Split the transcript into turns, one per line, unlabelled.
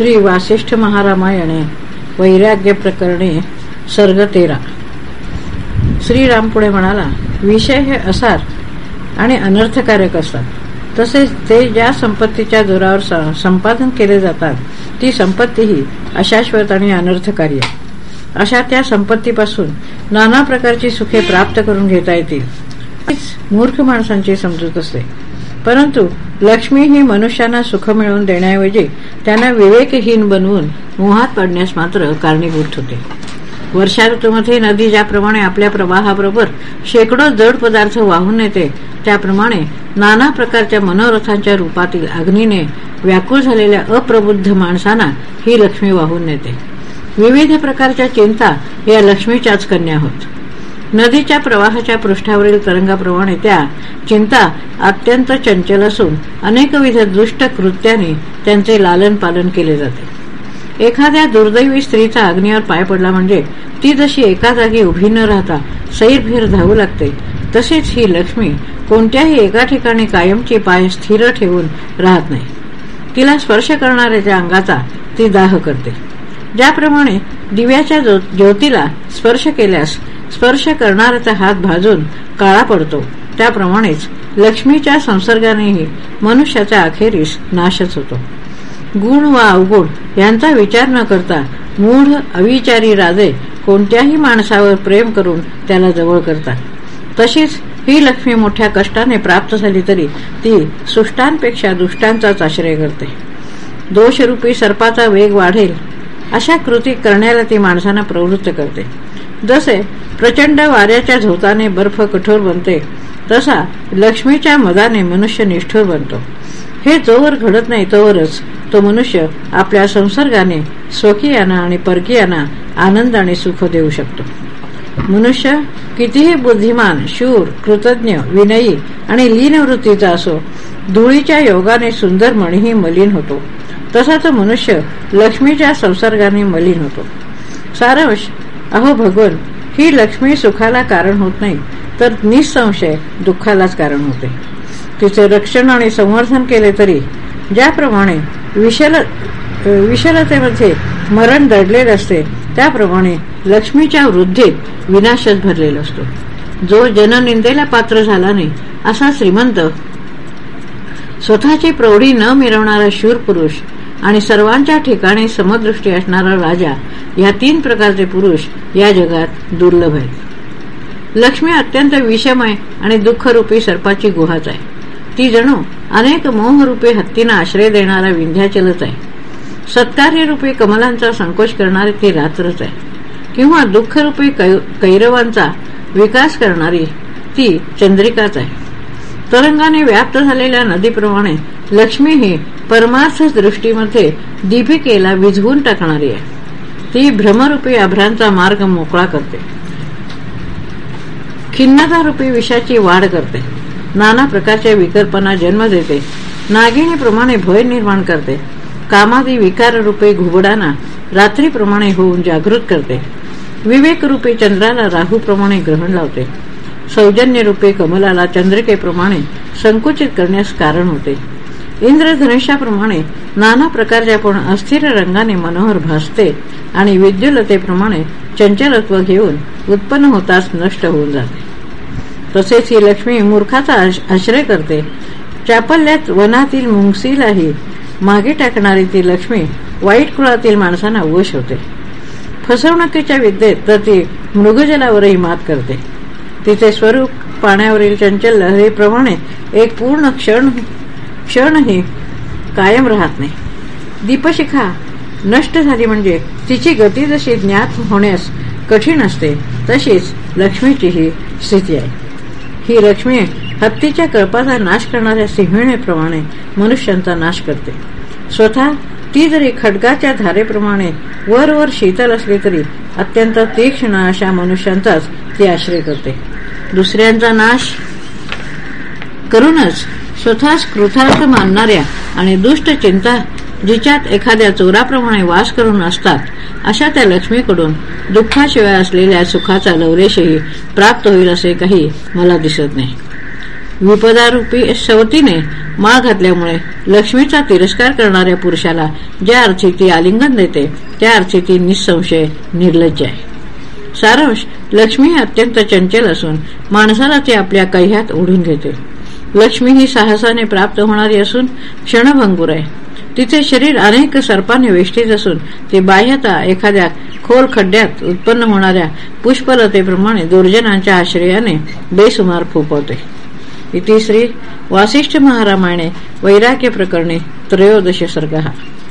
श्री वासिष्ठ महारामायणे वैराग्य प्रकरणे सर्ग तेरा. श्रीराम पुढे म्हणाला विषय हे असार आणि अनर्थकारक असतात. तसेच ते ज्या संपत्तीच्या जोरावर संपादन केले जातात ती संपत्तीही अशाश्वत आणि अनर्थकारी अशा त्या संपत्तीपासून नाना प्रकारची सुखे प्राप्त करून घेता येतील. मूर्ख माणसांची समजूत असते. परंतु लक्ष्मी ही मनुष्यांना सुख मिळवून देण्याऐवजी त्यांना विवेकहीन बनवून मोहात पडण्यास मात्र कारणीभूत होते. वर्षा ऋतूमध्ये नदी ज्याप्रमाणे आपल्या प्रवाहाबरोबर शेकडो जड पदार्थ वाहून नेते त्याप्रमाणे नाना प्रकारच्या मनोरथांच्या रूपातील अग्नीने व्याकुळ झालेल्या अप्रबुद्ध माणसांना ही लक्ष्मी वाहून नेते. विविध प्रकारच्या चिंता या लक्ष्मीच्याच कन्या होत. नदीच्या प्रवाहाच्या पृष्ठावरील तरंगाप्रमाणे त्या चिंता अत्यंत चंचल असून अनेकविध दुष्ट कृत्याने त्यांचे लालन पालन केले जाते. एखाद्या दुर्दैवी स्त्रीचा अग्नीवर पाय पडला म्हणजे ती जशी एका जागी उभी न राहता सैरभीर धावू लागते तसेच ही लक्ष्मी कोणत्याही एका ठिकाणी कायमची पाय स्थिर ठेवून राहत नाही. तिला स्पर्श करणाऱ्याच्या अंगाचा ती दाह करते. ज्याप्रमाणे दिव्याच्या ज्योतीला स्पर्श केल्यास स्पर्श करणाऱ्याचा हात भाजून काळा पडतो. त्याप्रमाणेच लक्ष्मीच्या संसर्गानेही मनुष्याचा अखेरीस नाशच होतो. गुण व अवगुण यांचा विचार न करता मूढ अविचारी राजे कोणत्याही माणसावर प्रेम करून त्याला जवळ करतात. तशीच ही लक्ष्मी मोठ्या कष्टाने प्राप्त झाली तरी ती सुष्टांपेक्षा दुष्टांचाच आश्रय करते. दोषरूपी सर्पाचा वेग वाढेल अशा कृती करण्याला ती माणसांना प्रवृत्त करते. जसे प्रचंड वाऱ्याच्या झोताने बर्फ कठोर बनते तसा लक्ष्मीच्या मदाने मनुष्य निष्ठुर बनतो. हे जोवर घडत नाही तोवरच तो मनुष्य आपल्या संसर्गाने स्वकीयांना आणि परकीयांना आनंद आणि सुख देऊ शकतो. मनुष्य कितीही बुद्धिमान शूर कृतज्ञ विनयी आणि लीनवृत्तीचा असो धुळीच्या योगाने सुंदर मणीही मलिन होतो. तसा तो मनुष्य लक्ष्मीच्या संसर्गाने मलिन होतो. सारांश अहो भगवन ही लक्ष्मी सुखाला कारण होत नाही तर निसंशय दुःखालाच कारण होते. तिचे रक्षण आणि संवर्धन केले तरी ज्याप्रमाणे विशल विशलतेमध्ये मरण दडलेले असते त्याप्रमाणे लक्ष्मीच्या वृद्धीत विनाशच भरलेला असतो. जो जननिंदेला पात्र झाला नाही असा श्रीमंत स्वतःची प्रौढी न मिरवणारा शूर पुरुष आणि सर्वांच्या ठिकाणी समदृष्टी असणारा राजा या तीन प्रकारचे पुरुष या जगात दुर्लभ आहेत. लक्ष्मी अत्यंत विषमय आणि दुःखरूपी सर्पाची गुहाच आहे. ती जणू अनेक मोहरूपी हत्तींना आश्रय देणारा विंध्याचलच आहे. सत्कार्यरूपी कमलांचा संकोच करणारी ती रात्रच आहे. किंवा दुःखरूपी कैरवांचा विकास करणारी ती चंद्रिकाच आहे. तरंगाने व्याप्त झालेल्या नदीप्रमाणे लक्ष्मी ही परमार्थ दृष्टीमध्ये दीपिकेला विझवून टाकणारी आहे. ती भ्रमरूपी अभ्रांचा मार्ग मोकळा करते. खिन्नतारूपी विषाची वाढ करते. नाना प्रकारच्या विकल्पना जन्म देते. नागिणीप्रमाणे भय निर्माण करते. कामादी विकाररूपी घुबडांना रात्रीप्रमाणे होऊन जागृत करते. विवेकरूपी चंद्राला राहूप्रमाणे ग्रहण लावते. सौजन्यरूपी कमलाला चंद्रिकेप्रमाणे संकुचित करण्यास कारण होते. इंद्रधनुष्याप्रमाणे नाना प्रकारच्या पण अस्थिर रंगाने मनोहर भासते आणि विद्युलतेप्रमाणे चंचलत्व घेऊन उत्पन्न होताच नष्ट होऊन जाते. तसेच ही लक्ष्मी मूर्खाचा आश्रय करते. चापल्यात वनातील मुंगसीलाही मागे टाकणारी ती लक्ष्मी वाईट कुळातील माणसांना वश होते. फसवणुकीच्या विद्येत तर ती मृगजलावरही मात करते. तिचे स्वरूप पाण्यावरील चंचल लहरीप्रमाणे एक पूर्ण क्षण क्षणही कायम राहत नाही. दीपशिखा नष्ट झाली म्हणजे तिची गती जशी ज्ञात होण्यास कठीण असते तशीच लक्ष्मीची ही स्थिती आहे. ही लक्ष्मी हत्तीच्या कळपाचा नाश करणाऱ्या सिंहिणेप्रमाणे मनुष्यांचा नाश करते. स्वतः ती जरी खडगाच्या धारेप्रमाणे वर वर शीतल असली तरी अत्यंत तीक्ष्ण अशा मनुष्यांचाच ती आश्रय करते. दुसऱ्यांचा नाश करूनच स्वतःच कृतार्थ मानणाऱ्या आणि दुष्ट चिंता जिच्यात एखाद्या चोराप्रमाणे वास करून असतात अशा त्या लक्ष्मीकडून दुःखाशिवाय असलेल्या सुखाचा लवरेशही प्राप्त होईल असे काही मला दिसत नाही. विपदारूपी सवतीने माळ घातल्यामुळे लक्ष्मीचा तिरस्कार करणाऱ्या पुरुषाला ज्या अर्थी ती आलिंगन देते त्या अर्थी ती निसंशय निर्लज्ज आहे. सारांश लक्ष्मी अत्यंत चंचल असून माणसाला ती आपल्या कह्यात ओढून घेते. लक्ष्मी ही साहसाने प्राप्त होणारी असून क्षणभंगूर आहे. तिचे शरीर अनेक सर्पाने वेष्टीत असून ती बाह्यता एखाद्या खोल खड्ड्यात उत्पन्न होणाऱ्या पुष्पलतेप्रमाणे दुर्जनांच्या आश्रयाने बेसुमार फुपवते इतिश्री वासिष्ठ महारामायणे वैराग्य प्रकरणे त्रयोदश सर्ग